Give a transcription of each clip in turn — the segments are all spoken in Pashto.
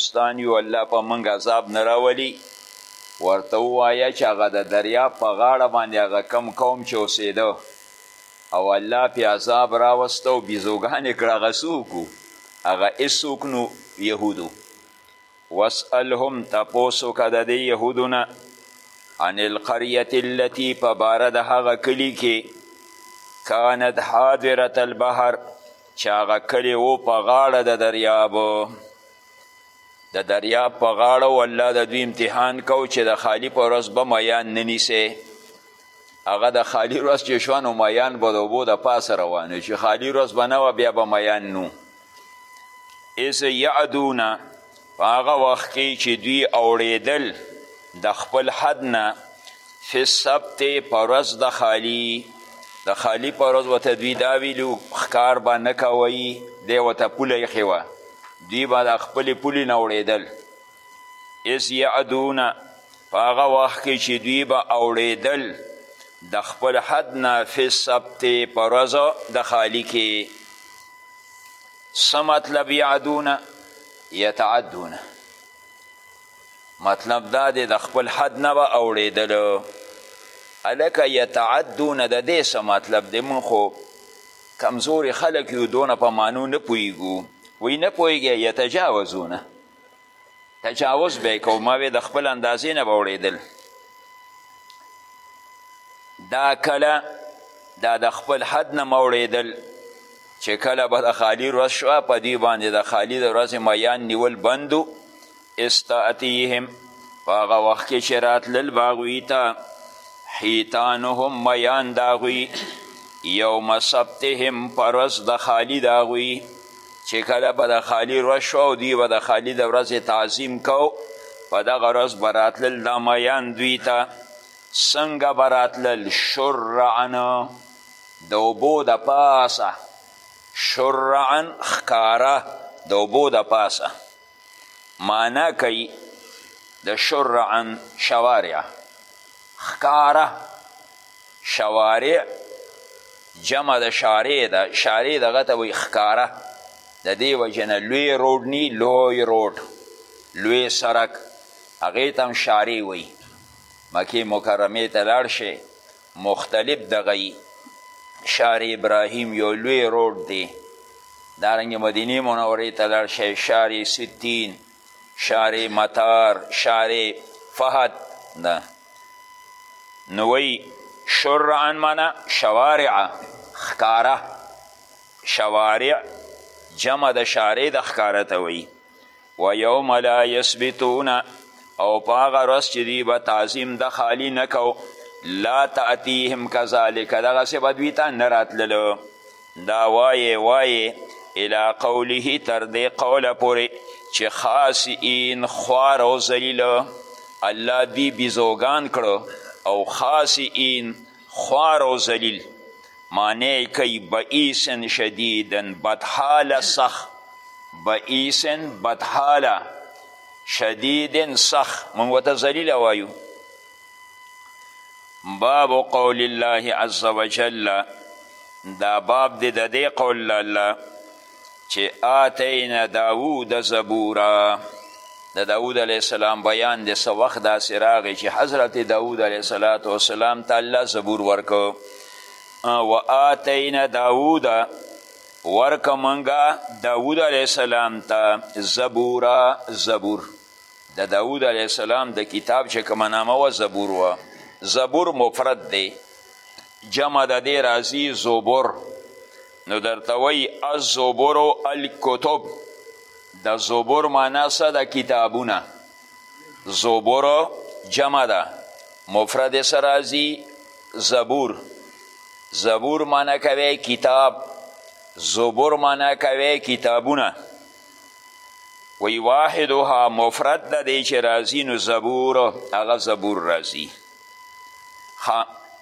دوستان یو الله په موږ عذاب نه راولي ورته ووایه چې هغه د دریاب په غاړه باندې هغه کم قوم چې اوسېده او الله پې عذاب راوسته او بیزوګانې کړه هغه څوک وو هغه هېڅوک نو یهودو واسألهم تپوس وکړه د دې یهودو نه عن القريه التي په باره د هغه کلي کې کانت حاضره البحر چې هغه کلی و په غاړه د دریاب د دریاب په غاړه و الله د دوی امتحان کو چې د خالی په ورځ به میان نه نیسې هغه د خالی ورځ چې شوه نو میان به د اوبو د پاسه روان چې خالی ورځ به نه وه بیا به میان نو اذ یعدونه په هغه وخت کې چې دوی اوړېدل د خپل حد نه فی السبت په ورځ د خالی د خالی په ورځ ورته دوی دا ویلي ښکار به نه کوئ دی ورته پوله ایښې وه دوی به د خپلې پولې نه اوړېدل اذ یعدونه په هغه وخت کې چې دوی به اوړېدل د خپل حد نه فی السبت په ورځ د خالی کې څه مطلب یعدون یتعدون مطلب دا دی د خپل حد نه به اوړېدلو هلکه یتعدون د دې څه مطلب دی مونږ خو کمزوري خلک یو دونه په معنو نه پوهېږو وایي نه پوهېږی یتجاوزونه تجاوز به یې کوو ما وې د خپل اندازې نه به وړېدل دا کله دا د خپل حد نه مه وړېدل چې کله به د خالی ورځ شوه په دوی باندې د خالی د ورځې میان نیول بندو استاتیهم په هغه وخت کې چې راتلل به هغوی ته حیتانهم میان د هغوی یوم سبتهم په ورځ د خالی د هغوی چې کله به د خالي ورځ شوه او دوی به د خالي د ورځې تعظیم کو په دغه ورځ به راتلل دا میان دوی ته څنګه به راتلل شرعن د اوبو د پاسه شرعن ښکاره د اوبو د پاسه معنا کوي د شرعا شوارع ښکاره شوارع جمع د شارع ده شارع دغه ته وایي ښکاره د دې وجې نه لوی روډ نی لوی روډ لوی سرک هغې ته هم شارع وایي مکې مکرمې ته لاړ شئ مختلف دغه یي شار ابراهیم یو لوی روډ دی دارنګ مدینه منورې ته لاړ شئ شار ستین شار مطار شار فهد نه نو وی شرعا منا شوارع خکاره شوارع جمع د شارع د خکاره ته وی و یوم لا یثبتون او په هغه ورځ چې دوی به تعظیم د خالی نه کو لا تأتیهم کذالک دغسې به دوی ته نه راتللو دا وایې وایې الی قوله تر دې قوله پورې چې خاصین خوار او ذلیل الله دوی بیزوګان کړو او خاصین خوار او ذلیل معنی کوي بئیسن شدیدن بدحاله سخ بئیسن بدحاله شدیدن سخ مونږ ورته ذلیله وایو باب قول الله عز وجل دا باب دی د دې قول الله چې آتینا داوود زبورا د داوود علیه السلام بیان د څه وخت داسې راغی چې حضرت داوود علیه الصلاة والسلام ته الله زبور ورکو و آتینا داوود ورک منګه داوود علیه السلام ته زبورا زبور د دا داوود علیه السلام د کتاب چې کومه نامه وه زبور وه زبور مفرد دی جمع د دې راځي زبور نو درته وایي الزبر الکتب د زبر معنا څه ده کتابونه زبر جمع ده مفرد یې څه راځي زبور زبور معنا کوي کتاب زبر معنا کوي کتابونه وی واحدها مفرد د دې چې راځي نو زبور هغه زبور راځي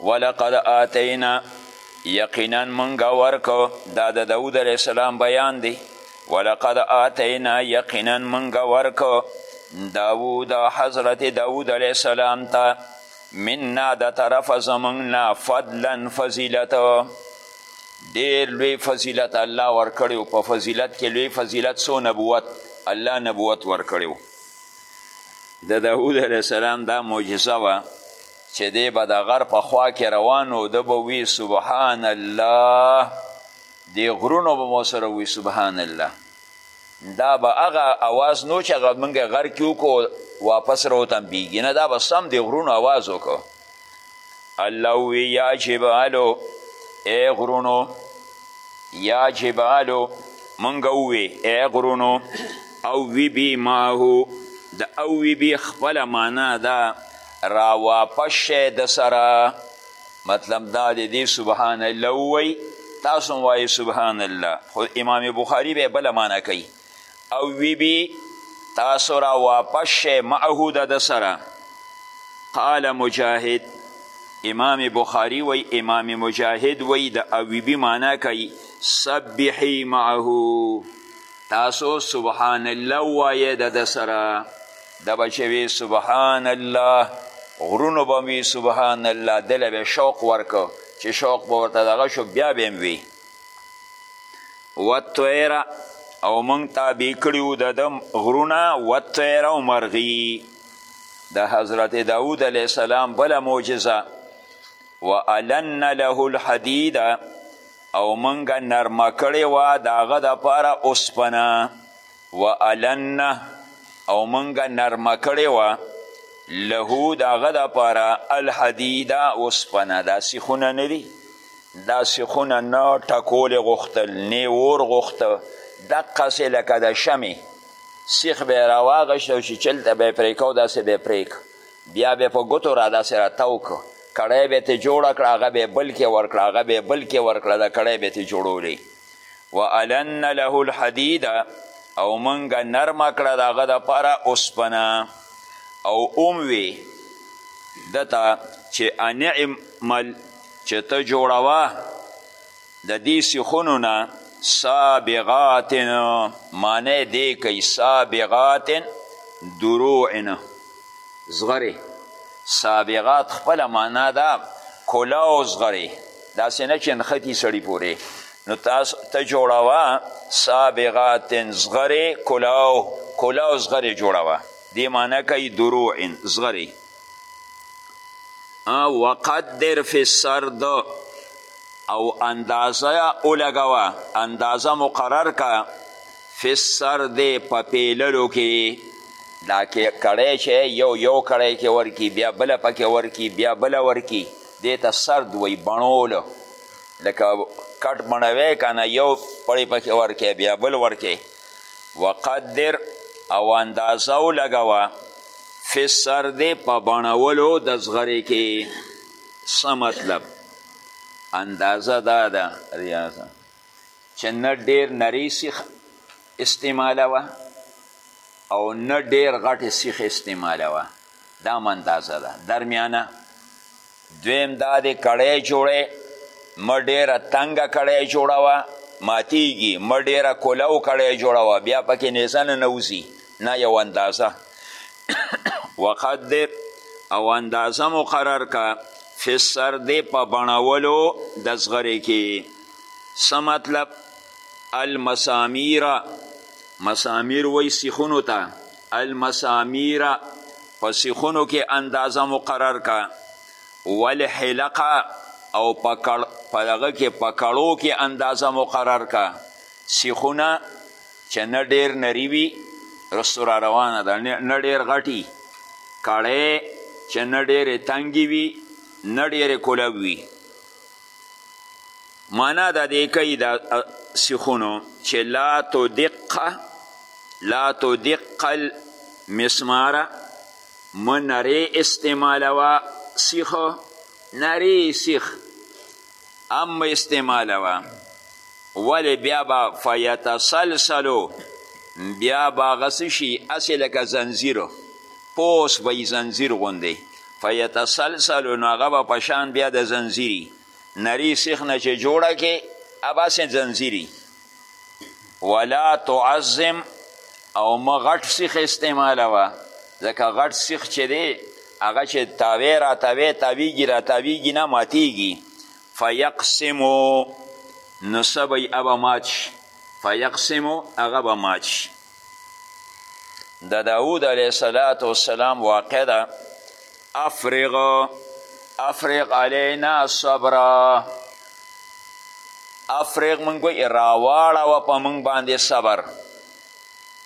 ولقد آتینا یقینا منګه ورکو دا د داود علیه السلام بیان دی ولقد آتینا یقینا منګه ورکو داود حضرت داود علیه السلام ته منا د طرف زمونږ نه فضلا فضیلت ډیر لوی فضیلت الله ورکړی په فضیلت کې لوی فضیلت سو نبوت الله نبوت ورکړی د داود علیه السلام دا معجزه وه چې دی به د غر په خوا کې روان و ده به وی سبحان الله دی غرونو به مو سره وی سبحان الله دا به هغه اواز نو چې هغه موږ غر کې وکړو واپس راوتمبیږي نه دا به سم د غرونو اواز وکړو الله وی یا جبالو ای غرونو یا جبالو منګه وی ای غرونو او وی بی ماهو د او وی بی خپل معنا دا را واپس شه د سره مطلب دا دی دی سبحان الله وی تاسو وای سبحان الله خو امام بخاری به بل معنا کوي او وی بی تاسو را واپس شئ معه د ده سره قال مجاهد امام بخاری وی امام مجاهد وی د اویبی معنا کوي سبحی معه تاسو سبحان الله وایه د ده سره د به چې وی سبحان الله غرونو به وی سبحان الله دله به شوق ورکو چې شوق به ورته دغه شو بیا به هم وی والطیره او موږ تابع کړي وو د ده غرونه والطیره او مرغي د حضرت داود علیه السلام بله معجزه والن له الحدید او موږ نرمه کړې وه د هغه دپاره اوسپنه والن او موږ نرمه کړې وه له د هغه دپاره الحدیده اوسپنه دا سیخونه نه دي دا سیخونه نه ټکول غوښتل نه اور غوښته دقسې لکه د شمې سیخ به یې راواغشت او چې چلته به یې پرې کو داسې به یې پرې بیا به یې په ګوتو را داسې را تاو کړو کړۍ به یې ترې جوړه کړه هغه به یې بل کې ورکړه هغه به یې بل کې ورکړه دا کړۍ به یې ترې جوړولې والن له الحدید او مونږ نرمه کړه د هغه دپاره اوسپنه او اوم وی دته چې انعمل چې ته جوړوه د دې سیخونو نه سابغات معنی دې کوي سابغات دروعن زغرې سابغات خپله معنا ده کلا او زغرې داسې نه چې نښتي سړي پورې نو تاسو ته جوړوه سابغات زغرې کلاو کلاو زغرې جوړوه دې معنی کوي دروعن زغرې وقدر فی السرد او اندازه اولګوه اندازه مقرر کا فی السرد په پیللو کې دا کې کړی چې یو یو کړی کې ورکی بیا بل پکې ورکی بیا بل ورکی دې ته سرد وی بڼول لکه کټ بڼوی کنه یو پړی پکې ورکی بیا بل ورکی وقدر او اندازه ولګوه فی السرد په بڼولو د زغرې کې څه مطلب اندازه دا ده ریاضه چې نه ډیر نری سیخ استعمالوه او نه ډیر غټ سیخ استعمالوه دا هم اندازه ده درمیانه دویم دا دی کړی جوړی مه ډیره تنګه کړی جوړه وه ماتیږي مه ډیره کولو کړی جوړه وه بیا پکې نیزه نه نوځي نه یو اندازه وقدر او اندازه مقرر که فی سر دی په بڼولو د زغرې کې څه مطلب المسامیر مسامیر وی سیخونو ته المسامیر په سیخونو کې اندازه مقرر کا والحلقه او په دغه کې په کړو کې اندازه مقرر کا سیخونه چې نه ډیر نری وي رستو را روانه ده نه ډیر غټي کړی چې نه ډیرې تنګې وي نه ډیرې کولب وي معنا د دې کوي دا سیخونو چې لا تدق لا تدق المسمار مه نرې استعمالوه سیخ نرې سیخ ام استعمالوه ولې بیا به فیتسلسلو بیا به هغه څه شي هسې لکه زنځیرو پوس به یې زنځیر غوندې فیتسلسلو نو هغه به په شان بیا د زنځیري نری سیخ نه چې جوړه کې اباسې زنځیري ولا تعظم او مه غټ سیخ استعمالوه ځکه غټ سیخ چې دی هغه چې تاوی را تاوی تاویږي را تاویږي نه ماتیږي فیقسمو نو سبی ابا مات شي فیقسمو هغه به مات شي د داود علیه صلات وسلام واقع ده افرغ افرغ علینا صبر افرغ مونږ وایي راواړوه په مونږ باندې صبر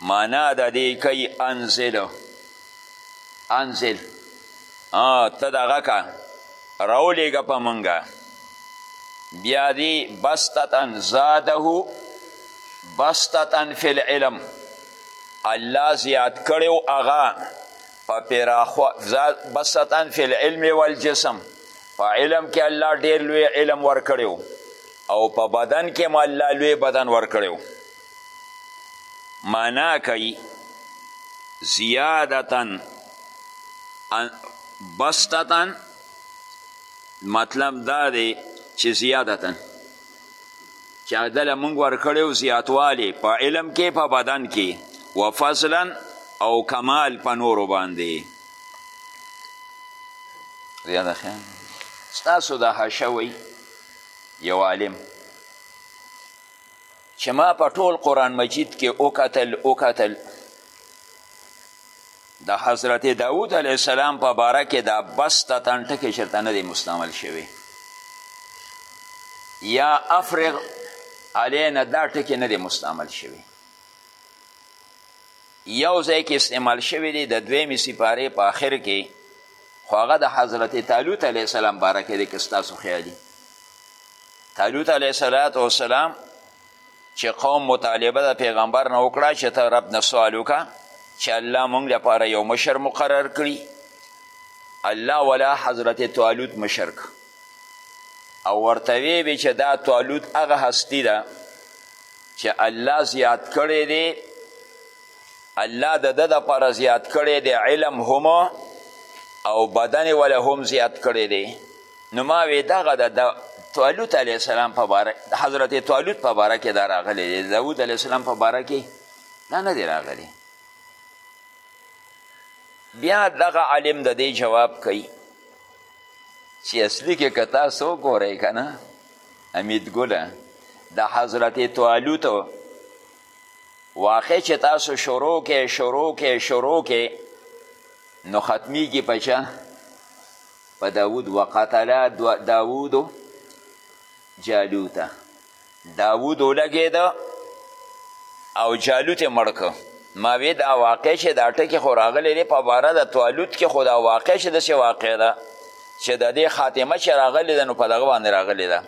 معنا د دې کوي انزله انزل ته دغه کا راولیږه په مونږه بیا دی بستتن زاده بستتن فی العلم الله زیات کړی و هغه په پراخو بستتن فی العلم والجسم په علم کې الله ډیر لوی علم ورکړی او په بدن کې هم الله لوی بدن ورکړی معنا کوي زیادتن بستتن مطلب دا دی چې زیادتن چې عدله مونږ ورکړی او زیاتوالی په علم کې په بدن کې و فضلا او کمال په نورو باندې زیاده خیال ستاسو د حشوی یو عالم چې ما په ټول قرآن مجید کې وکتل وکتل د حضرت داود علیه السلام په باره کې دا بستتن ټکی چېرته نه دی مستعمل شوی یا افرغ علینا دا ټکی نه دی مستعمل شوی یو ځای کې استعمال شوی دی د دویمې سپارې په آخر کې خو هغه د حضرت طالوت علیه السلام باره کې دی که ستاسو خیالي طالوت علیه صلات وسلام چې قوم مطالبه د پیغمبر نه وکړه چې ته رب نه سوال وکړه چې الله مونږ لپاره یو مشر مقرر کړي الله ولا حضرت طالوت مشر که او ورته ویې چې دا طالوت هغه هستی ده چې الله زیات کړی دی الله د ده دپاره زیات کړی دی علم هم او بدن وله هم زیات کړی دی نو ما وی دغه د طالوت علیه السلام په باره د حضرت طالوت په باره کې دا راغلی دی داود علیه السلام په باره کې دا نه دی راغلی بیا دغه عالم د دې جواب کوي چې اصلي کې که تاسو وګورئ که نه حمید ګله د حضرت طالوت واقع چې تاسو شروع کې شروع کې شروع کې نو ختمیږي په چا په داود وقتلا داود جالوته داود ولګېده او جالوت یې مړ که ما وې دا واقع چې دا ټکې خو راغلی دی په باره د توالوت کې خو دا واقع چې داسې واقع ده چې د دې خاتمه چې راغلې ده نو په دغه باندې راغلې ده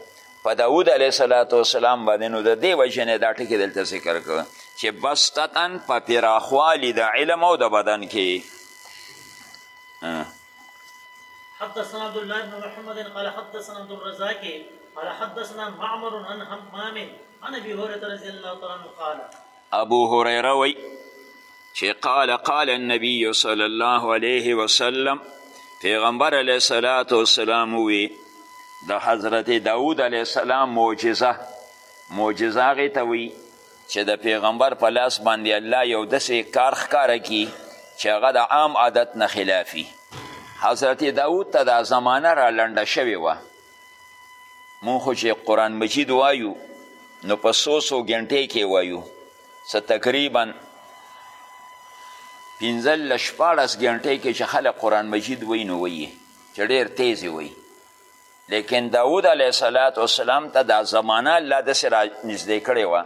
په داود علیه صلات وسلام باندې نو د دې وجې نه دا ټکې دلته ذکر کړه چې بستتن په پراخوالي د علم او د بدن کې حدثنا عبد الله بن محمد قال حدثنا عبد الرزاق قال حدثنا معمر عن همام عن ابي هريره رضي الله تعالى عنه قال ابو هريره وي چې قال قال النبي صلى الله عليه وسلم پیغمبر علیه الصلاة والسلام وی د حضرت داود علیه السلام معجزه معجزه هغې ته وی چې د پیغمبر په لاس باندې الله یو داسې کار ښکاره کړي چې هغه د عام عادت نه خلافي حضرت داود ته دا زمانه را لنډه شوې وه مونږ خو چې قرآن مجید وایو نو په څو څو ګنټې کې وایو څه تقریبا پنځلس شپاړس ګنټې کې چې خلک قرآن مجید وایي نو وایي چې ډېر تیز وایي لیکن داود علیه السلام ته دا زمانه الله داسې را نږدې کړې وه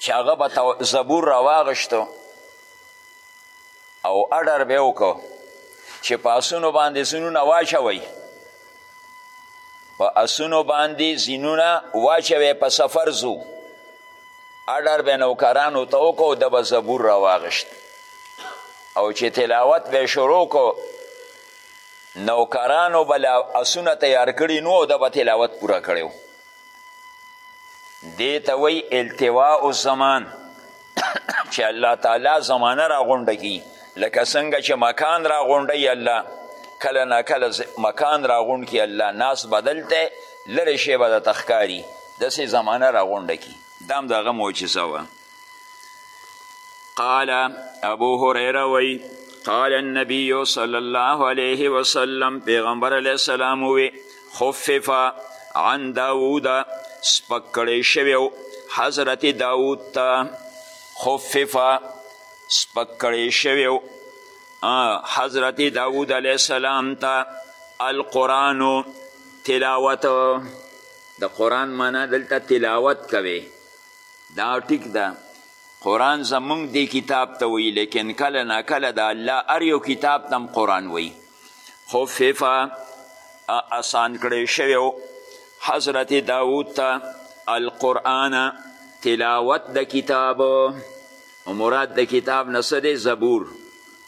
چې هغه به زبور راواغشتو او اډر به وکړو چې په اسونو باندې ځینونه واچوئ په اسونو باندې ځینونه واچوئ په سفر ځو اډر به نوکرانو ته وکړو د به زبور راواغشت او چې تلاوت به شروع کو نوکرانو به لا اسونه تیار کړي نو ده به تلاوت پوره کړی و دې ته وایي التواء الزمان چې الله تعالی زمانه راغونډه کړي لکه څنګه چې مکان راغونډوي الله کله نا کله مکان راغونډ کړي الله ناس بدل ته لرې شی به درته ښکاري داسې زمانه راغونډه کړي دا هم د هغه معجزه وه قال ابو هريره وی قال النبي صلى الله عليه وسلم پیغمبر علیه السلام وی خفف عن داوود سپک کړی شوی حضرت داوود ته خفف سپک کړی شوی حضرت داوود علیه السلام ته القرآن تلاوت د قرآن معنا دلته تلاوت کوي دا ټیک ده قرآن زمونږ دی کتاب ته وی لیکن کله نا کله د الله هر یو کتاب تم قرآن وی خففه آسان کړی شوی حضرت داود ته القرآن تلاوت د کتاب مراد د کتاب نه زبور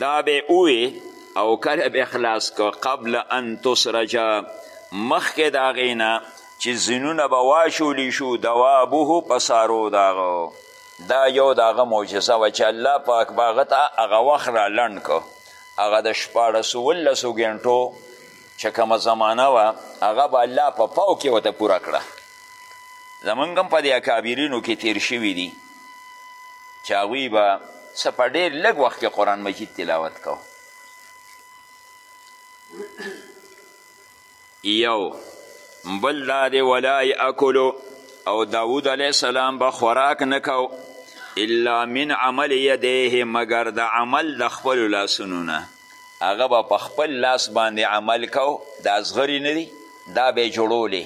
دا به اوی او کله به خلاص کو قبل ان تسرجا مخکې د هغې نه چې ځینونه به واشولی شو دوابه په سارو د هغه دا یو د هغه معجزه وه چې الله پاک به هغه ته هغه وخت را لنډ کو هغه د شپاړس اوولسو ګنټو چې کومه زمانه وه هغه به الله په پاو کې ورته پوره کړه زمونږ هم په دې اکابرینو کې تیر شوي دي چې هغوی به څه په ډېر لږ وخت کې قرآن مجید تلاوت کو یو بل دا دی ولا یاکلو او داود علیه السلام به خوراک نه کو الا من عمل یدیه مګر د عمل د خپلو لاسونو نه هغه به په خپل لاس باندې عمل کو دا زغري نه دي دا به یې جوړولې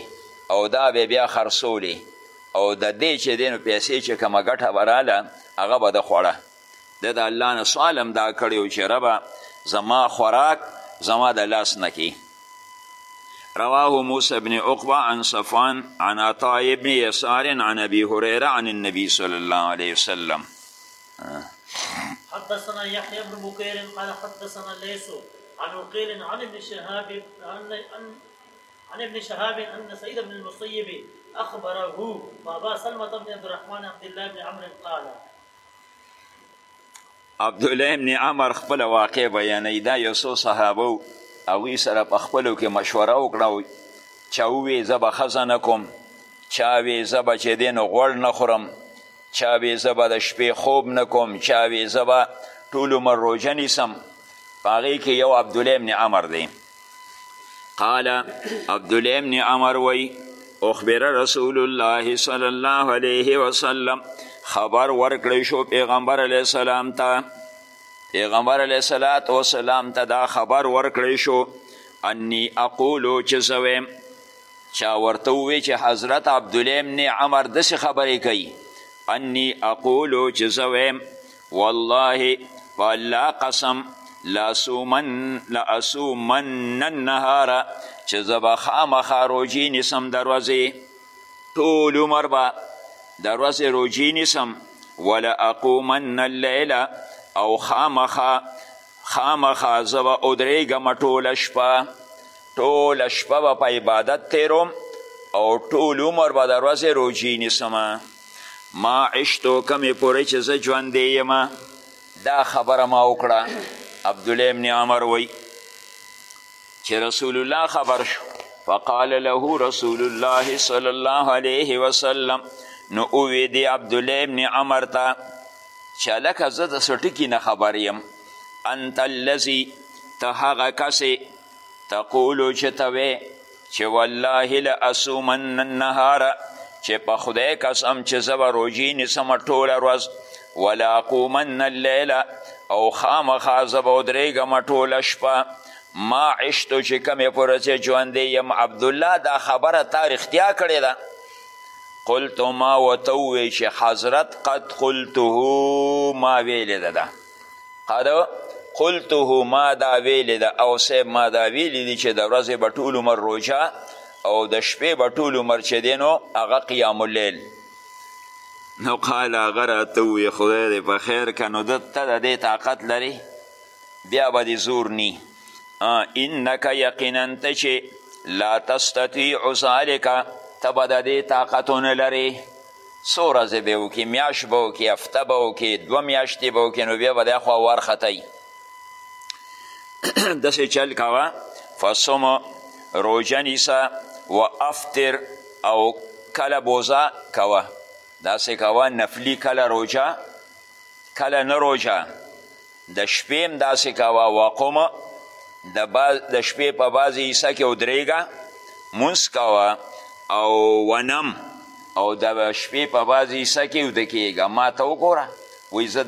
او دا به بیا خرڅولې او د دې چې دی نو پیسې چې کومه ګټه به راله هغه به ده خوړه ده د الله نه سوال هم دا کړی و چې ربه زما خوراک زما د لاس نه کې رواه موسى بن عقبة عن صفوان عن عطاء بن يسار عن أبي هريرة عن النبي صلى الله عليه وسلم حدثنا يحيى بن بكير قال حدثنا ليس عن عقيل عن ابن شهاب أن عن ابن شهاب ان سعيد بن المسيب اخبره وابا سلمة بن عبد الرحمن عبد الله بن عمرو قال عبد الله بن عمر خپل واقع بیانې دا یو څو صحابه او وی سره په خپلو کې مشوره وکړه چا وی زه به ښځه نه کوم چا وی زه به چې دی نو غوړ نه خورم چا وی زه به د شپې خوب نه کوم چا وی زه به ټول عمر روژه نیسم په هغې کې یو عبدالله بن عمر دی قال عبدالله ابن عمر وی اخبر رسول الله صلی الله علیه وسلم خبر ورکړی شو پیغمبر علیه السلام ته پیغمبر علیه الصلاة والسلام ته دا خبر ورکړی شو انی اقولو چې زویم چا ورته ووی چې حضرت عبدالله ابن عمر داسې خبرې کوي انی اقولو چې زویم والله په الله قسم لاسومن لاسومن النهار چې زه به خامخا روژې نیسم د ورځې ټول عمر به د ورځې روژې نیسم ولاقومن اللیل او خامخا خامخا زه به ودرېږم ټوله شپه ټوله شپه به په عبادت تېروم او ټول عمر به د ورځې روژې نیسم ما عشتو کمې پورې چې زه ژوندې یم دا خبره ما وکړه عبدالله ابن عمر وی چې رسول الله خبر شو فقال له رسول الله صلی الله علیه وسلم نو اووی دی عبدالله ابن عمر ته چې هلکه زه د څه ټکي نه خبر یم انت الذي ته هغه کسې تقولو چې ته وې چې والله لاصومن النهار چې په خدای قسم چې زه به روژې نیسم ټوله ورځ ولا اقومن اللیل او خامخا زه به ودرېږم ټوله شپه ما عشتو چې کمې پورې چې ژوندی یم عبدالله دا خبره تا رښتیا کړې ده قلت ما ورته وویل چې حضرت قد قلته ما ویلې ده ده قد قلته ما دا ویلی ده او صاحب ما دا ویلی دی چې د ورځې به ټول عمر روژه او د شپې به ټول عمر چې دی نو هغه قیام اللیل نو قال هغه راته وویې خدای دې په خیر که نو ده ته د دې طاقت لرې بیا به دې زور نی انک یقینا ته چې لا تستطیع ذلک ته به د دې طاقت ونه لرې څو ورځې به وکړي میاشت به وکړي هفته به وکړي دوه میاشتې به وکړي نو بیا به دا خوا وارخطوي داسې چل کوه فصوم روژه نیسه و افطر او کله بوزه کوه داسې کوه نفلي کله روژه کله نه روژه د شپې هم داسې کوه وقوم د, باز د شپې په بعضې حصه کې ودرېږه مونځ کوه او ونم او د شپې په بعضې حصه کې وده کېږه ما ته وګوره وایي زه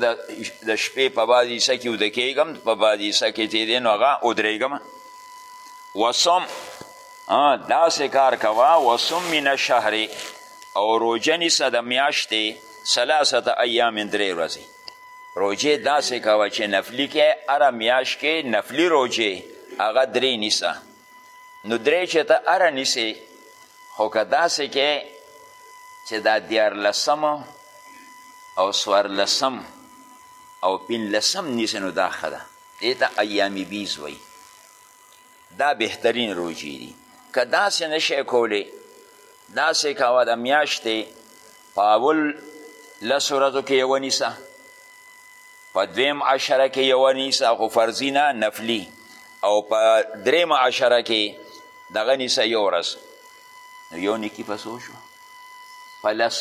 د شپې په بعضې حصه کې وده کېږم په بعضې حصه کې چې دی نو هغه ودرېږم وصم داسې کار کوه وصم من الشهر او روژه نیسه د میاشتې ثلاثه ایام درې ورځې روژې داسې کوه چې نفلي کې هره میاشت کې نفلي روژې هغه درې نیسه نو درې چې ته هره نیسې خو که داسې کې چې دا دیارلسم او څوارلسم او پنځلسم نیسې نو دا ښه ده دې ته ایامي بیز وایي دا بهترین روژې دي که داسې نشئ کولی داسې کوه د میاشتې په اول لس ورځو کې یوه نیسه په دویم عشره کې یوه نیسه خو فرضي نه نفلي او په درېیمه عشره کې دغه نیسه یو ورځ نو یو نیکي په څو شو په لس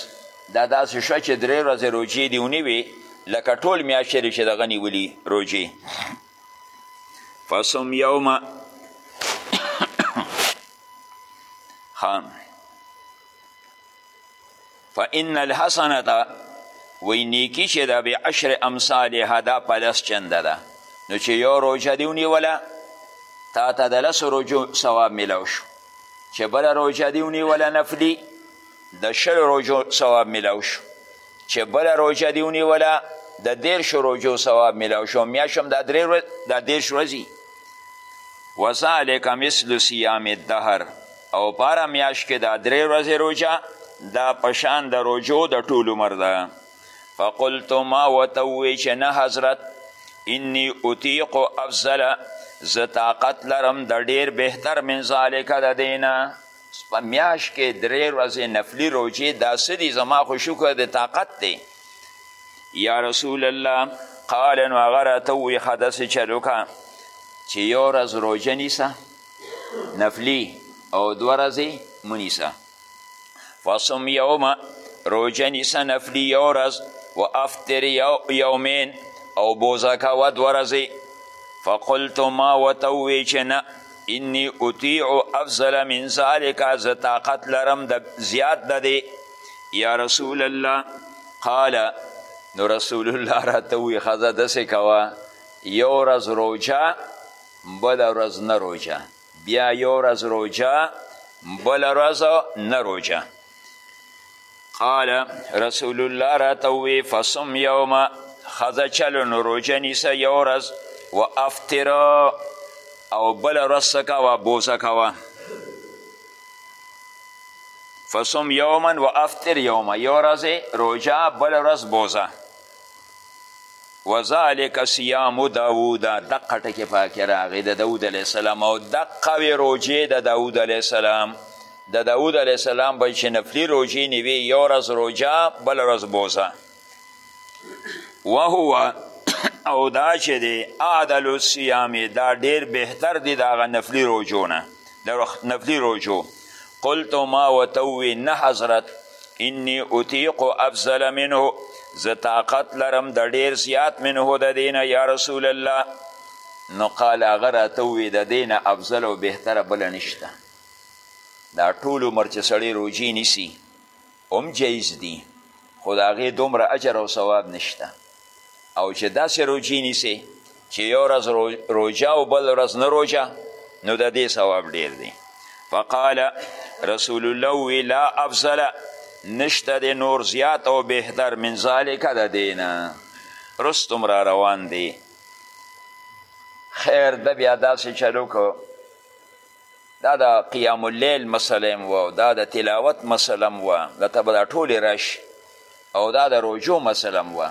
دا داسې شوه چې درې ورځې روژې دې ونیوې لکه ټول میاشتې چې دغه نیولي روژې فصم یوم خام فإن الحسنة وی نیکی چې دا به عشر امثالها دا په لس چنده ده نو چې یو روژه دې ونیوله تا ته د لسو روژو ثواب میلاو شو چې بله روژه دې ونیوله نفلي د شل روژو ثواب ملاو شو چې بله روژه دې ونیوله د دېرشو روژو ثواب ملاو شو میاشت هم دا درې دا دېرش ورځي وذلک مثل صیام الدهر او په هره میاشت کې دا درې ورځې روژه دا پشان د روژو د ټول عمر ده فقلت ما ورته ووی چې نه حضرت انی اطیق افضل زه طاقت لرم د ډیر بهتر من ذالک د دینه په میاشت کې درې ورځې نفلي روژې دا څه دي زما خو شکر د طاقت دی یا رسول الله قال نو هغه راته ووایي ښه داسې چل وکړه چې یو ورځ روژه نیسه نفلي او دوه ورځې مونیسه فصم یومه روژه نیسه نفلي یو ورځ و افطر یومین او بوزه کوه دوه ورځې فقلت ما ورته وویې چې نه انی اطیع افضل من ذلک زه طاقت لرم د زیات د دی یا رسول الله قال نو رسول الله راته وی ښځه داسې کوه یو ورځ روژه بله ورځ نه روژه بیا یو ورځ روژه بله ورځ نه روژه قال رسول الله راته ووی فصم یومه ښځه چلو نو روژه نیسه یو ورځ و افطر او بله ورځ څه کوه بوزه کوه فصم یوما و افطر یوما یو ورځ روژه بله ورځ بوزه وذالک صیام داوود دقه ټکې پاکې راغې د داود علیه السلام او دقه وې روجې د داود علیه السلام د داود علیه السلام به چې نفلي روجې نیوې یو ورځ روجا بل ورځ بوزه وهو او دا چې دی اعدل الصیام دا ډیر بهتر دی د هغه نفلي روجو نه د نفلي روجو قلت ما وته ووی نه حضرت انی اطیق افضل منه زه طاقت لرم د ډیر زیات منه د دینه یا رسول الله نو قال هغه راته ووی د دینه افضل او بهتره بله نشته دا ټول عمر چې سړی روژې نیسي هم جایز دي خو د هغې دومره اجر او ثواب نشته او چې داسې روجې نیسې چې یو ورځ روژه او بل ورځ نه روژه نو د دې ثواب ډیر دی فقال رسول الله وی لا افضل نشته د نور زیات او بهتر من ذالک د دینه رستم را روان دی خیر د بیا داسې چلو کو دا د قیام اللیل مسله هم وه دا د تلاوت مسله هم وه دلته به دا ټولې راشي او دا د روژو مسله هم وه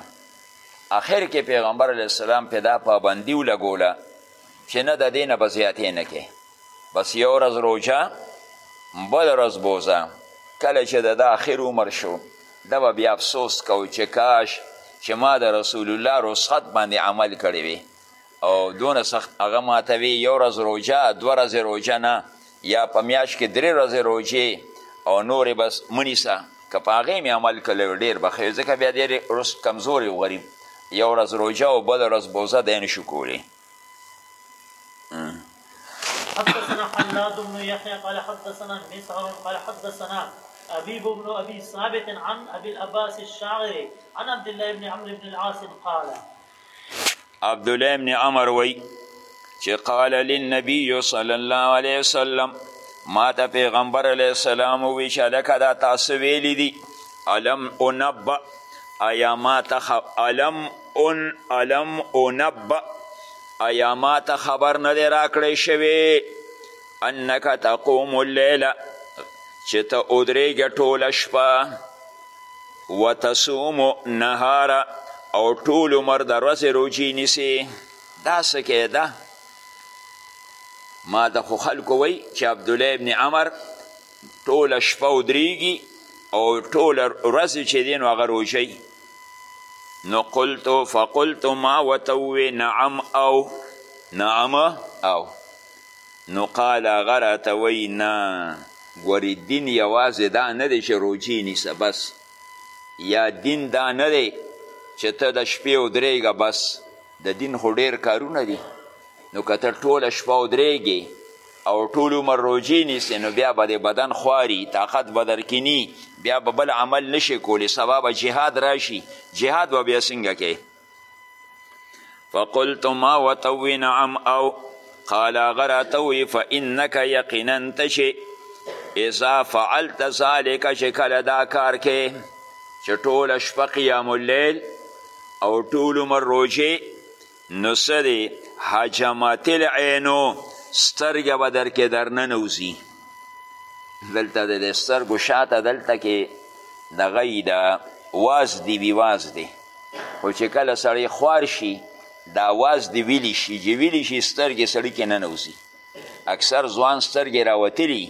اخر کې پیغمبر علیه السلام پې دا پابندي ولګوله چې نه د دې نه به زیاتې نه کې بس یو ورځ روژه بل ورځ بوزه کله چې د دا اخر عمر شو دا به بیا افسوس کو چې کاش چې ما د رسول الله رسخت باندې عمل کړی وي او دونه سخت هغه ماته وی یو ورځ روژه دوه ورځې روژه نه یا په میاشت کې درې ورځې روژې او نورې بس مه نیسه که په هغې مې عمل کړی وی ډېر به ښه وي ځکه بیا ډېر روس کمزوری غریب یو ورځ روژه او بله ورځ بوزه دی نشو کولی حدثنا حناد بن يحيى قال حدثنا مسعر قال حدثنا أبيب بن أبي ثابت عن أبي العباس الشاعري عن عبد الله بن عمرو بن العاص قال عبدالله ابن عمر وی چې قال للنبي صلی الله علیه وسلم ما ته پیغمبر علیه السلام وی چې لکه دا تاسو ویلی دي علم انبا ایا ما ته علم ان علم انبا ایا ما ته خبر نه دی راکړی شوی انک تقوم اللیله چې ته ودرېږه ټوله شپه وتصوم نهار او ټول عمر د ورځې روجې نیسي دا څه کې ده ما د خو خلکو وی چې عبدالله ابن عمر ټوله شپه ودریږي او ټوله ورځې چې دی نو هغه روژی نو قلتو فقلتو ما وتوې نعم او نعم او نو قال هغه راته وایي نه ګورې دین یوازې دا نه دی چې روژې نیسه بس یا دین دا نه دی چې ته د شپې ودرېږه بس د دین خو ډېر کارونه دي نو که ته ټوله شپه ودرېږې او ټول عمر روژې نیسې نو بیا به د بدن خواري طاقت به در کې نی بیا به بل عمل نشې کولی سبا به جهاد راشي جهاد به بیا څنګه کوې فقلت ما وتوي نعم او قال غراتوي فإنك يقينا تشي اذا فعلت ذلك چې کله دا کار کې چې ټوله شپه قیام اللیل او ټول عمر روژې نو څه دی حجمت العینو سترګه به در کې درننوځي دلته د سترګو شاته دلته کې دغه یي ده واز دی وي واز دی خو چې کله سړی خوار شي د اواز د ویلی شي چې ویلی شي سترګې سړي کې ننوځي اکثر ځوان سترګې راوتلي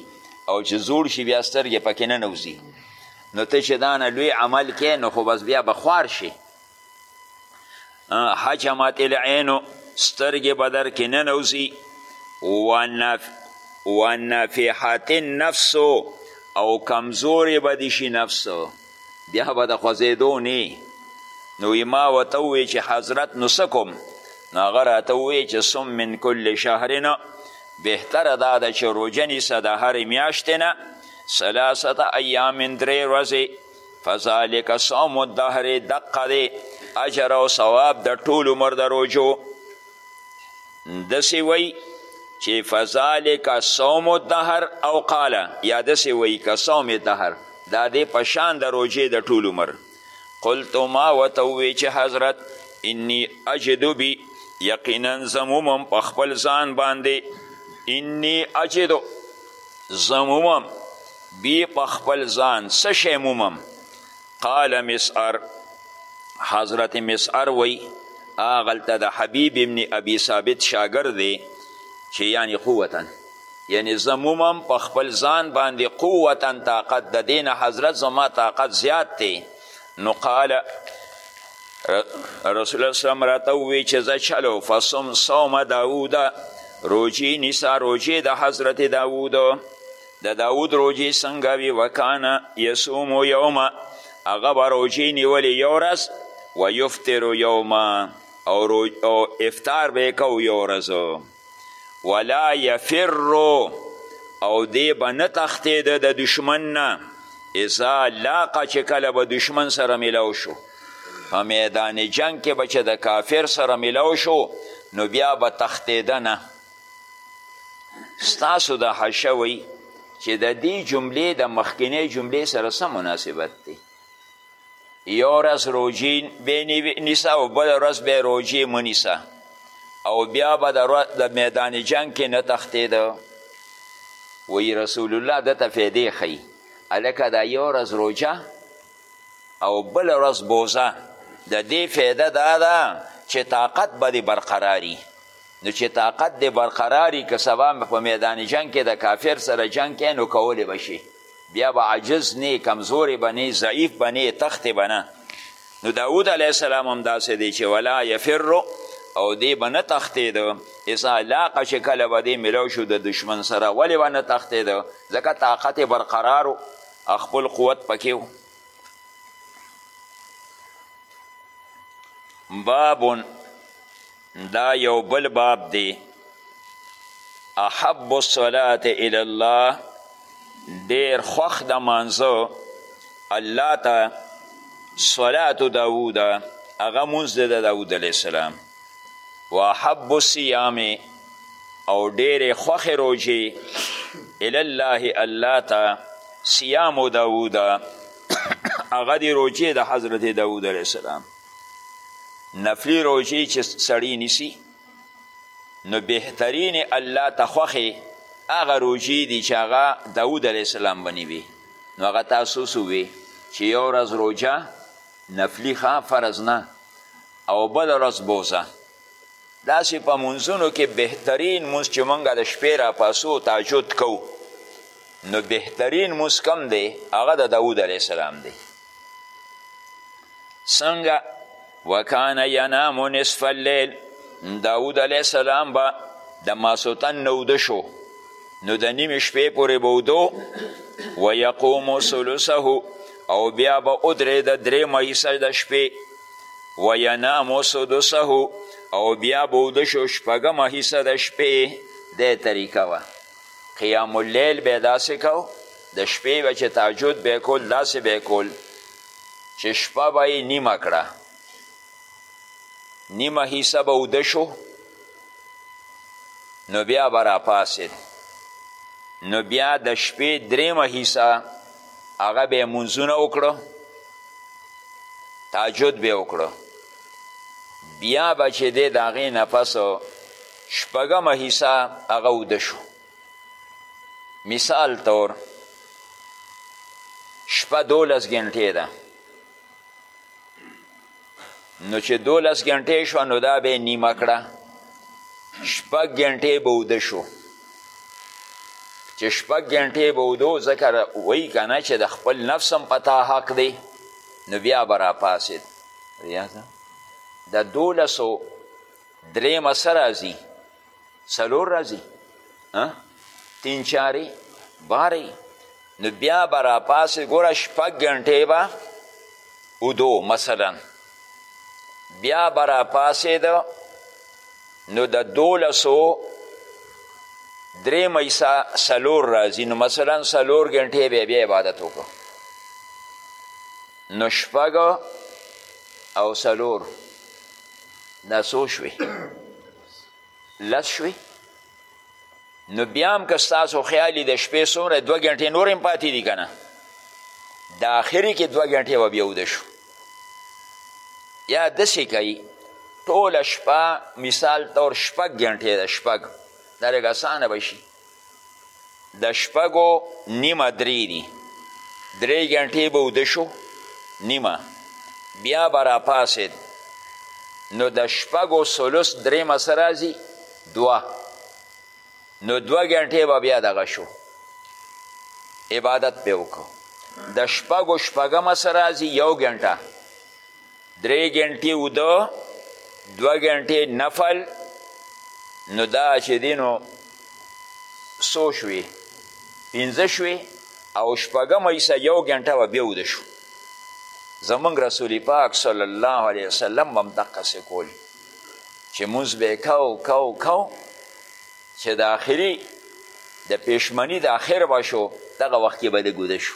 او چې زوړ شي بیا سترګې پکې ننوځي نو ته چې دا نه لوی عمل کې نو خو بس بیا به خوار شي حجمت العینو سترګې به در کې ننوځي ونفحت النفس او کمزورې به دې شي نفس بیا به د خوځېدو نی نو ما ورته وویل چې حضرت نو څه کوم نو هغه راته وویل چې صم من کل شهر نه بهتره دا ده چې روژه نیسه د هرې میاشتې نه ثلاثه ایام درې ورځې فذلک صوم الدهر دقه دی اجر او ثواب د ټول عمر د روژو دسی وی چی فذالک صوم الدهر او قال یا دسی وی که صوم الدهر دا دی پشان د روژې د ټول عمر قلت ما ورته ووی چې حضرت انی اجد بی یقینا زمومم په خپل ځان باندې انی اجد زمومم بی په خپل ځان څه شی مومم قال مسعر حضرت مسعر وی آغلته د حبیب ابن ابي ثابت شاګرد دی چې یعنی قوتا یعنی زمومم په خپل ځان باندې قوتا طاقت د دین حضرت زما طاقت زیات دی نو قال رسول الله سلام راته وی چې زه چلو فصم صوم داوود روجی نسا روجی د حضرت داوود د داود روژې څنګه وي وکان یصوم یوما هغه به روژې نیولې یو ورځ و یفطر یوما او, او افطار به یې کو یو ورځ ولا یفر او دی به نه تښتېده د دشمن نه اذا لاقه چې کله به دشمن سره ملاو شو په میدان جنگ کې به چې د کافر سره ملاو شو نو بیا به تښتېده نه ستاسو دا حشه وی چې د دې جملې د مخکینې جملې سره څه مناسبت دی یو ورځ روژې بې نیسه او بله ورځ بې روژې مه نیسه او بیا به د میدان جنگ کې نه تښتېده وی رسول الله ده ته فیدې خی الکه دا یو ورځ روجه او بل ورځ بوزه د دې فیده دا ده چې طاقت به دې برقراري نو چې طاقت دې برقراري که سبا په میدان جنگ کې د کافر سره جنگ کې نو کولی به شي بیا به عجز نه کمزورې به نه ضعیف به نه تختې به نه نو داود علیه السلام هم داسې دی چې ولا یفر او دی به نه تښتېده اذا لاقه چې کله به دی ملو شو د دشمن سره ولې به نه تښتېده ځکه طاقت یې برقرار و خپل قوت پکې و باب دا یو بل باب دی احب الصلاة الى الله ډیر خوخ د مانزه الله ته صلاة داوود هغه مونز د داوود علیه السلام و احب الصیام او ډیر خوخ روجی الى الله الله ته صیام داوود هغه دی روجی د حضرت داوود علیه السلام نفلی روژې چې سړی نیسي نو بهترین الله ته خوښې هغه روژې دي چې هغه داود علیه السلام بنی وي نو هغه تاسو سوې چې یو ورځ روژه نفلی ښه فرض نه او بل ورځ بوزه داسې په منځونو کې بهترین منځ چې مونږ د شپې راپاسو تهجد کوو نو بهترین موس کم دی هغه د داود علیه السلام دی څنګه وکانه ینام نصف اللیل داود علیه السلام به د ماسوتن نه اوده شو نو د نیمې شپې پورې به اودو ویقومو ثلثه او بیا به ودرېده درېیمه حصه د شپې وینام سدسه او بیا به وده شو شپږمه حصه د شپې دې طریقه وه قیام اللیل به داسې کو د شپې به چې تهجد به کول داسې به کول چې شپه به یې نیمه کړه نیمه حصه به وده شو نو بیا به راپاسېد نو بیا د شپې درېیمه حصه هغه به یې مونځونه وکړو تاجد به وکړو بیا به چې دی د هغې نه پس شپږمه حصه هغه اوده شو مثال طور شپه دولس ګنټې ده نو چې دولس ګنټې شوه نو دا به یې نیمه کړه شپږ ګنټې به اوده شو چې شپږ ګنټې به اودو ځکه وایي که نه چې د خپل نفس هم په تا حق دی نو بیا به راپاڅېد د دولسو درېیمه څه راځي څلور راځي تین چارې بارې نو بیا به راپاسې ګوره شپږ ګنټې به اودو مثلا بیا به راپاسېده نو د دولسو درې میسا څلور راځي نو مثلا څلور ګنټې بیا بیا عبادت وکړو نو شپږ او څلور دا څو شوې لس شوې نو بیا هم که ستاسو خیال د شپې څومره دوه ګنټې نور هم پاتې دي که نه د آخرې کې دوه ګنټې به بیا وده شو یا داسې کوي ټوله شپه مثال طور شپږ ګنټې ده شپږ دا لږ اسانه به شي د شپږو نیمه درې دي درې ګنټې به اوده شو نیمه بیا به راپاسېد نو د شپږو ثلث درېمه څه راځي دوه نو دوه ګنټې به بیا دغه شو عبادت به وکړو د شپږو شپږمه څه راځي یو ګنټه درې ګنټې اوده دوه ګنټې نفل نو دا چې دی نو څو شوې پنځه شوې او شپږمه حصه یو ګنټه به بیا اوده شو زمونږ رسول پاک صلی الله علیه وسلم به هم دقسې کول چې مونځ به یې کو کو کو چې د آخري د پېشمني د آخر به شو دغه وخت کې به لږ اوده شو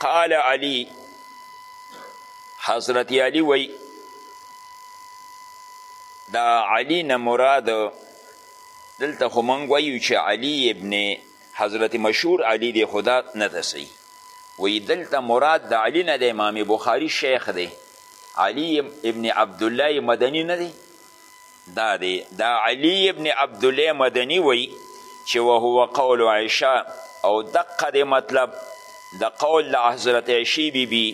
قال علی حضرت علی وی دا علی نه مراد دلته خو مونږ وایو چې علی ابن حضرت مشهور علی دی خدا نه ده صحیح وی دلته مراد د علی نه د امام بخاری شیخ دی علی ابن عبدالله مدنی نه دی دا دی د علی ابن عبدالله مدنی وی چه وهو قول عائشه او دقه دی مطلب د قول د حضرت عائشی بی بی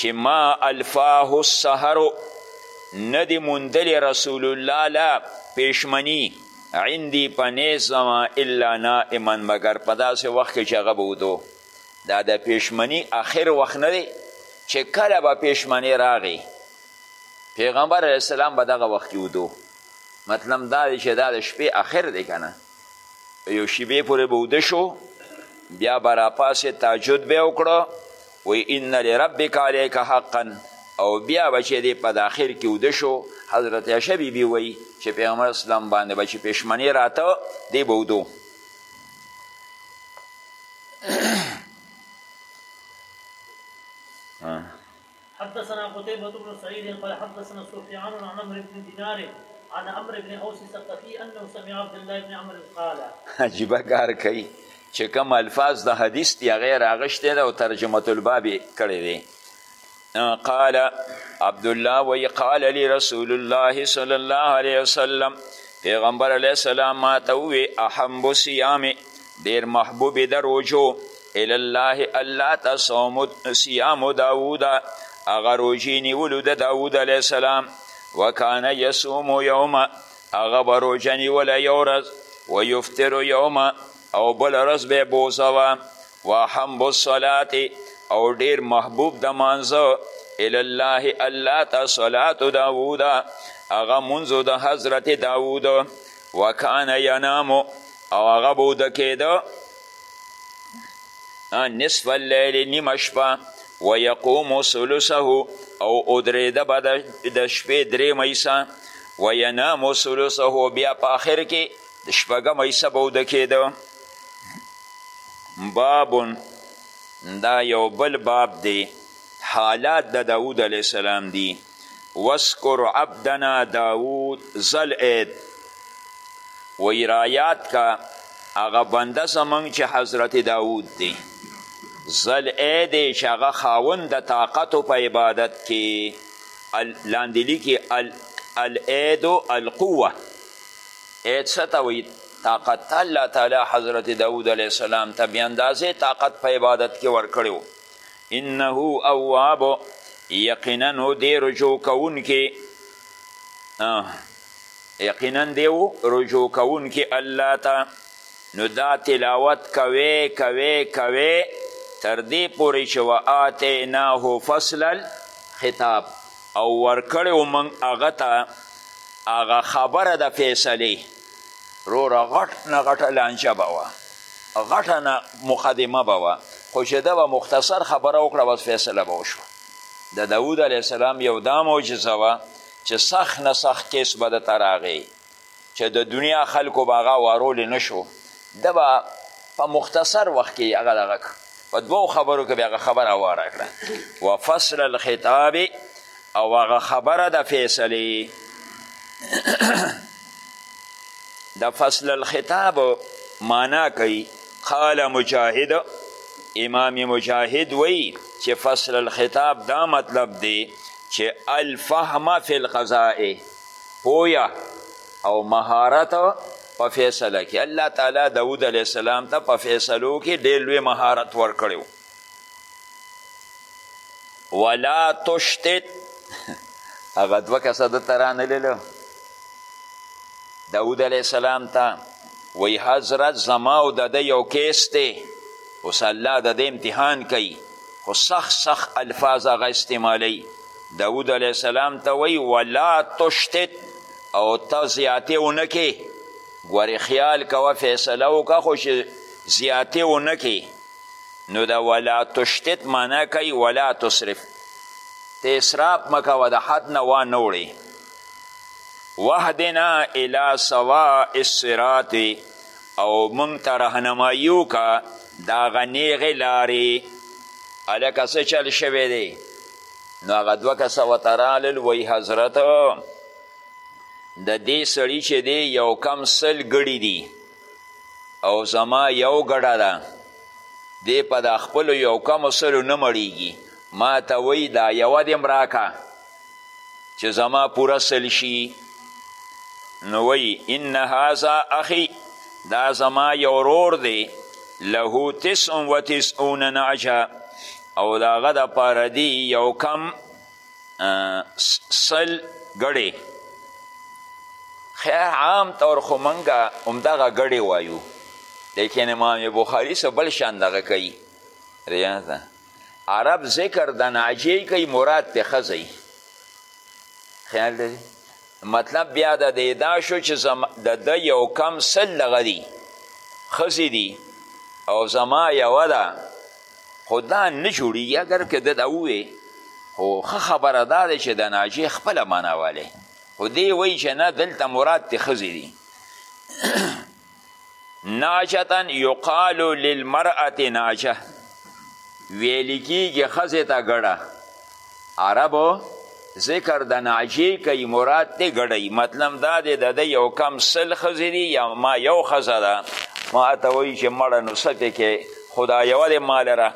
چه ما الفاه السهر ندی مندل رسول الله لا پیشمنی عندي په نیز زما الا نائما مگر په داسې وخت کې چې هغه به ودو دا د پیشمنی اخر وخت نه دی چې کله به پیشمنی راغی پیغمبر علیه السلام به دغه وخت کې ودو مطلب دا دی چې دا د شپې اخر دی که نه یو شیبې پورې به وده شو بیا به راپاسې تاجد به وکړو وی ان لربک علیک حقا او بیا به چې دی په داخر کې وده شو حضرت عایشه بیبي وایي چې پیغمبر اسلام باندې به چې پښمنې راته دی به ودو حدثنا قتيبة بن سعيد قال حدثنا سفيان عن عمرو بن دينار عن عمرو بن اوس الثقفي انه سمع عبد الله بن عمرو قال عجیب کار کوي چې کوم الفاظ د حدیث دی هغه راغشته ده او ترجمه الباب کړی دی قال عبد الله وی قال لي رسول الله صلى الله عليه وسلم پیغمبر علیه السلام ما ته وی احب صيام ډیر محبوب د روژو الی الله الله ته صوم صیام داوود هغه روژې نیولو د داوود علیه السلام وکانه یصوم یوما هغه به روژه نیوله یو ورځ ویفتر یوما او بله ورځ به یې بوزه وه واحب الصلات او ډیر محبوب د مانځه الی الله الله ته صلات داوود هغه مونځو د حضرت داوود وکان ینام او هغه به وده کېده نصف اللیل نیمه شپه ویقوم ثلثه او ودرېده به د شپې درېیمه حصه وینام ثلثه بیا په آخر کې د شپږمه حصه به وده کېده بابن دا یو بل باب دی حالات د داود علیه السلام دی وذکر عبدنا داود زل اید وی رایات کا هغه بنده زمونږ چې حضرت داود دی زل ای دی چې هغه خاوند د طاقت په عبادت کې لاندې لیکي العید القوه عید څه ته وایي طاقت الله تعالی حضرت داود علیه السلام ته بې اندازې طاقت په عبادت کې ورکړی انه اواب یقینا نو دی رجوع کوونکی یقینا دی رجوع کوونکی الله ته نو دا تلاوت کوي کوي کوي تر دې پورې چې وآتیناه فصل الخطاب او ورکړی و موږ هغه ته هغه خبره د فیصلې روره غټ نه غټه لانجه به وه غټه نه مقدمه به وه خو چې ده به مختصر خبره وکړه بس فیصله به وشوه د دا داود علیه السلام یو دا معجزه وه چې سخت نه سخت کیس به دته راغی چې د دنیا خلکو به هغه وارولی نه شو ده به په مختصر وخت کې هغه دغه په دوو خبرو کې به هغه خبره اواره کړه وفصل الخطاب او هغه خبره د فیصلې د فصل الخطاب معنا کوي قال مجاهد امام مجاهد وی چې فصل الخطاب دا مطلب دی چې الفهم فی القضاء پویا او مهارت په فیصله کې الله تعالی داود علیه السلام ته په فیصلو کې ډېر لوی مهارت ورکړی ولا تشتت هغه دوه کسه دلته رانللو داود علیه السلام ته وی حضرت زما او د ده یو کیس دی اوس الله د ده امتحان کوي خو سخت سخت الفاظ هغه استعمالی داود علیه السلام ته وی ولا تشتت او ته زیاتې ونه کې ګورې خیال کوه فیصله وکړه خو چې زیاتې ونه کې نو د ولا تشتت معنا کوي ولا تصرف ته اسراف مکوه د حد نه وانه وړي وحدنا الى سواء الصراط او مونږ ته رهنمایي وکړه د هغه نیغې لارې هلکه څه چل شوی دی نو هغه دوه کسه ورته رالل وایي حضرت د دې سړي چې دی یو کم سل ګړي دي او زما یو ګډه ده دی په دا خپلو یو کمو سلو نه مړیږي ما ته وایي دا یوه دې هم راکه چې زما پوره سل شي نو وایي ان هذا اخي دا زما یو ورور دی له تسع و تسعون نعجه او د هغه دپاره دي یو کم سل ګړې خیر عام طور خو منګه همدغه ګړې وایو لیکن امام بخاری سه بل شان دغه کوي ریاضه عرب ذکر د ناجی کوي مراد ته خزی خیال دی مطلب بیا د دې دا شو چې د د یو کم سل دغه دي خزی دي او زما یوه ده خو دا نه جوړیږي اگر که ده دا ووې خو ښه خبره دا ده چې د ناجې خپله معنا والی خو دی وایي چې نه دلته مراد تې ښځې دي ناجتا یقال للمرأة ناجه ویل کیږي ښځې ته ګړه عرب ذکر د ناجی کوي مراد ته ګډي مطلب دا دی د د یو کم سل خزې دي یا ما یو خزه ده ما ته وایي چې مړه نو څه پکې خو دا یوه دی ما لره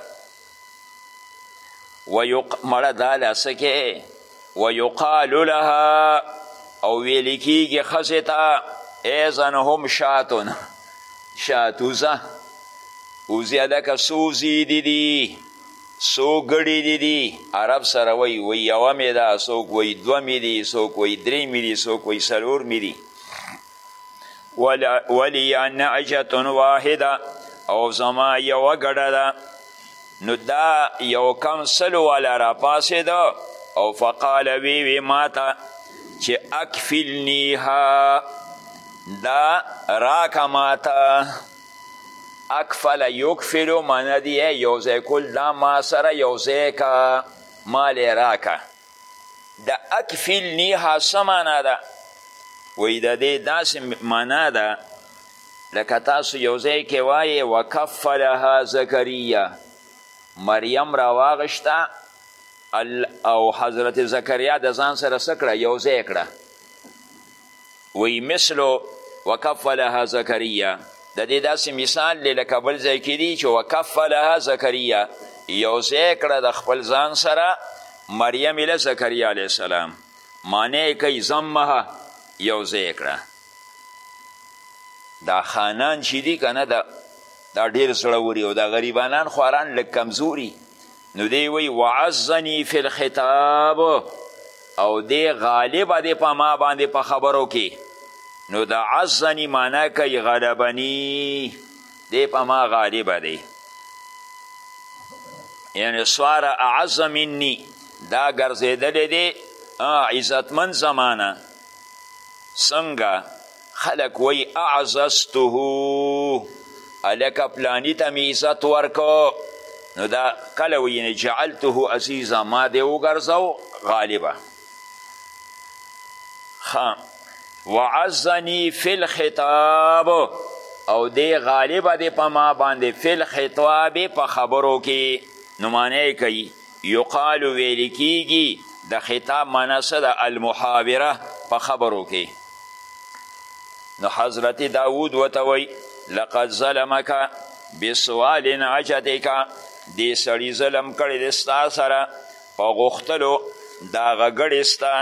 مړه دا له څه کې ویقال لها او ویل کیږي ښځې ته ایزن هم شاتون شاتوزه اوزی هلکه څو زیدي دي څو ګړي دي دي عرب سره وایي وایي یوه مې ده څوک وایي دوه مې دي څوک وایي درې مې دي څوک وایي څلور مې دي ولی نعجتون واحده او زما یوه ګډه ده نو دا یو کم سلو والا راپاسېده او فقال وی وی ماته چې اکفلنیها دا راکه ماته اکفل یکفلو معنی دی یوځای کول دا ما سره یوځای کا مال راکه د اکفل نیها څه معنا ده وایي د دې داسې معنا ده لکه تاسو یوځای کې وایې وکفلها زکریه مریم راواغشته او حضرت زکریا د ځان سره څه کړه یوځای کړه وی مثل وکفلها زکریا د دې داسې مثال دی لکه بل ځای کې دی چې وکفلها زکریا یو ځای کړه د خپل ځان سره مریم له زکریا علیه السلام معنی کوي ضمها یو ځای کړه دا خانان چې دي که نه دا ډېر زړوري او دا غریبانان خواران لږ کمزوري نو دی وی وعزنی فی الخطاب او دی غالب دی په ما باندې په خبرو کې نو د عزنی معنا کوي غلبنی دی په ما غالب دی یعنی سوار اعز منی دا ګرځېدلی دی عزتمن زمانه څنګه خلک وایي اعززته هلکه پلاني ته مې عزت ورکو نو دا کله ویینې جعلته عزیزا ما دی وګرځو غالبه وعزنی فی الخطاب او دی غالبه دی په ما باندې فی الخطاب په خبرو کې نو معنی کوي یقال ویل کیږي د خطاب معنا څه ده المحاوره په خبرو کې نو حضرت داوود ورته وایي لقد ظلمک بسوال عجتک دې سړي ظلم کړی دی ستا سره په غوښتلو د هغه ګړې ستا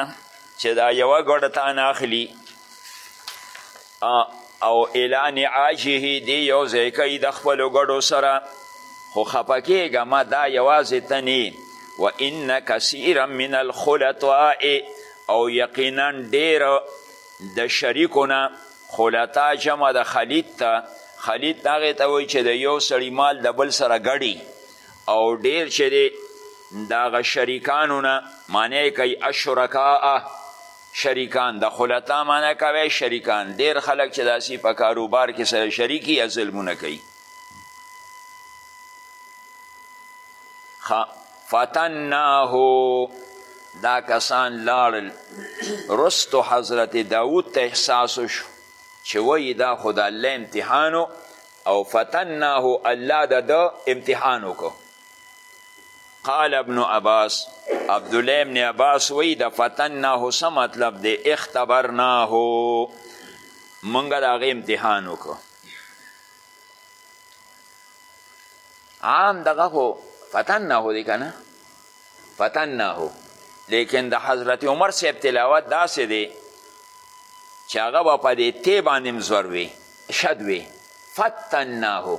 چې دا یوه ګړه تا نه اخلي او الی نعاجه دی یو ځای کوي د خپلو ګډو سره خو خفه کېږه مه دا یوازې ته نه و ان کثیرا من الخلطاء او یقینا ډېر د شریکو نه خلطا جمع د خلیط ته خلیط هغې ته وایي چې د یو سړي مال د بل سره ګډي او ډېر چې دی د هغه شریکانو نه معنی کوي اشرکاء شریکان د خلطا معنی کوي شریکان ډیر خلک چې داسې په کاروبار کې سره شریکي یا ظلمونه کوي فتناه دا کسان لاړل رستو حضرت داود ته احساس شو چې وایي دا خو د الله امتحانو او فتناه الله د ده امتحان وکړو قال ابن عباس عبدالله ابن عباس وی د فتناه څه مطلب دی اختبرناه مونږ د هغې امتحان وکړو عام دغه خو فتناه دی که نه فتناه لیکن د حضرت عمر صاحب تلاوت داسې دی چې هغه به په دې تی باندې هم زور وي شد وي فتناه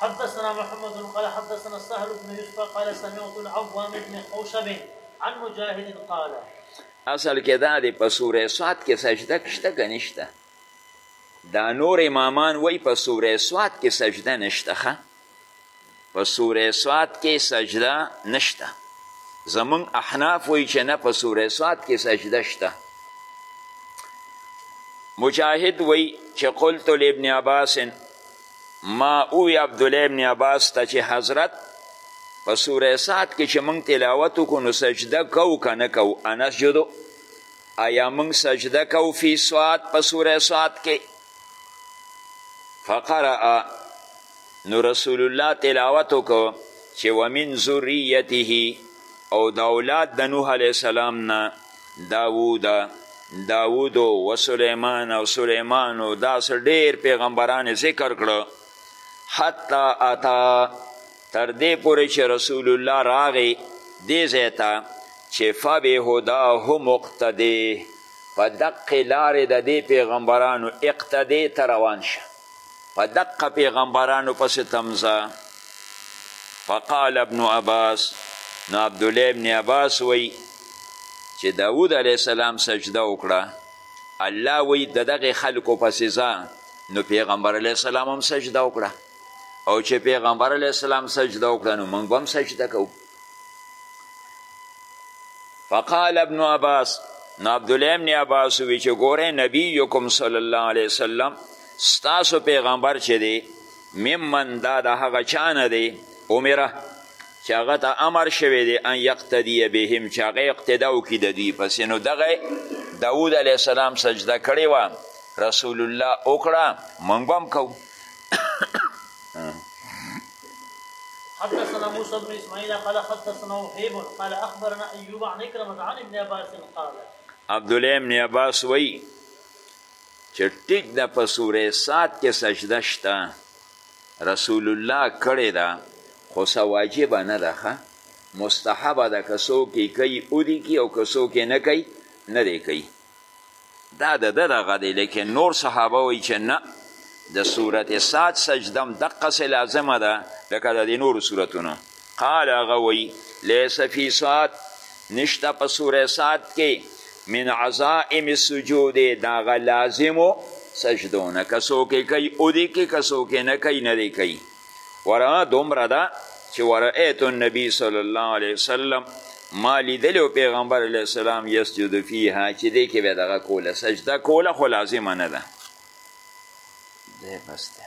حدثنا محمد قال حدثنا سهل بن يوسف قال سمعت العوام بن حوشب عن مجاهد قال اصل کې دا دی په سوره سواد کې سجده کشته که نشته دا نور امامان وای په سوره سواد کې سجده نشته ښه په سوره سواد کې سجده نشته زمون احناف وی چې نه په سوره سواد کې سجده شته مجاهد وی چې قلت لابن عباس ما اوی عبدالله ابن عباس ته چې حضرت په سوره سعد کې چې موږ تلاوت وکړو نو سجده کو که نه کو انسجدو آیا موږ سجده کو فی سعد په سوره سعد کې فقرأ نو رسول الله تلاوت وکړ چې ومن ذریته او د اولاد د نوح علیه السلام نه داوود داوود و سلیمان او سلیمان او داسې ډېر پیغمبران یې ذکر کړه حتی اتا تر دې پورې چې رسول الله راغی دې ځای ته چې فبهداه مقتدی په دقې لارې د دې پیغمبرانو اقتدې ته روان شه په دقه پیغمبرانو پسې تمزه فقال ابن عباس نو عبدالله ابن عباس وی چې داود علیه السلام سجده وکړه الله وی د دغه خلکو پسې ځه نو پیغمبر علیه السلام هم سجده وکړه او چې پیغمبر علیه السلام سجده وکړه نو موږ به هم سجده کوو فقال ابن عباس نو عبدالله ابن عباس وی چې ګوره نبیکم صلی الله علیه وسلم ستاسو پیغمبر چې دی ممن دا د هغه چا نه دی عمره چې هغه ته امر شوی دی ان یقتدی بهم چې هغه اقتدا وکړي د دوی پسې نو دغه داود علیه السلام سجده کړې وه رسول الله وکړه موږ به هم کوو حدثنا موسى بن اسماعيل قال حدثنا وهيب قال اخبرنا ايوب عن اكرمه عن ابن عباس قال عبد الله ابن عباس وی چې ټیک د په سوره سات کې سجده شته رسول الله کړې ده خو څه واجبه نه ده ښه مستحبه ده که څوک یې کوي ودې کړي او که څوک یې نه کوي نه دی کوي دا د ده دغه دی لیکن نور صحابه وایي چې نه د صورت سات سجده هم دقسې لازمه ده لکه د دې نورو صورتونو قال هغه وایي لیس فی سات نشته په سوره سات کې من عزائم السجود د هغه لازمو سجدو نه که څوک یې کوي او دی کې که څوک یې نه کوي نه دی کوي ورا دومره ده چې ورأیت النبی صلی الله علیه وسلم ما لیدلی پیغمبر علیه السلام یسجد فیها چې دې کې به دغه کوله سجده کوله خو لازمه نه ده دی بس دی